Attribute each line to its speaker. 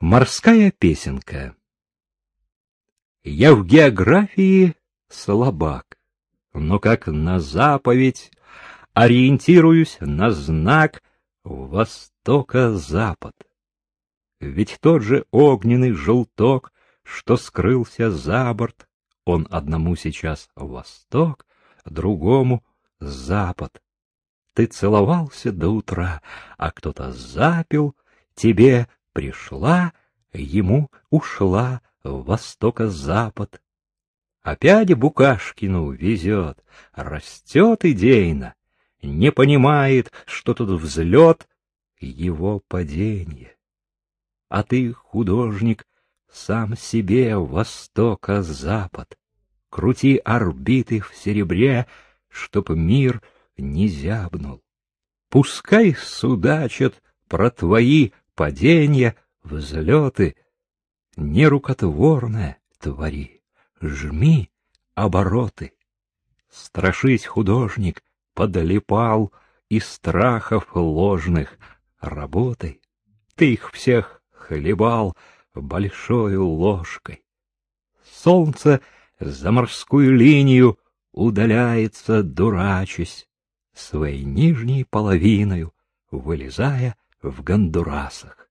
Speaker 1: Морская песенка Я в географии слабак, но как на заповедь ориентируюсь на знак востока-запад. Ведь тот же огненный желток, что скрылся за борт, он одному сейчас восток, другому запад. Ты целовался до утра, а кто-то запил, тебе пришла, ему ушла в востока-запад. Опять Букашкину везет, растет идейно, не понимает, что тут взлет, его падение. А ты, художник, сам себе востока-запад, крути орбиты в серебре, чтоб мир не зябнул. Пускай судачат про твои падения, взлеты, нерукотворное твори, жми обороты. Страшись, художник, подлипал из страхов ложных, работай, ты их всех хлебал большой ложкой. Солнце за морскую линию удаляется, дурачась, своей нижней половиною, вылезая в гондурасах.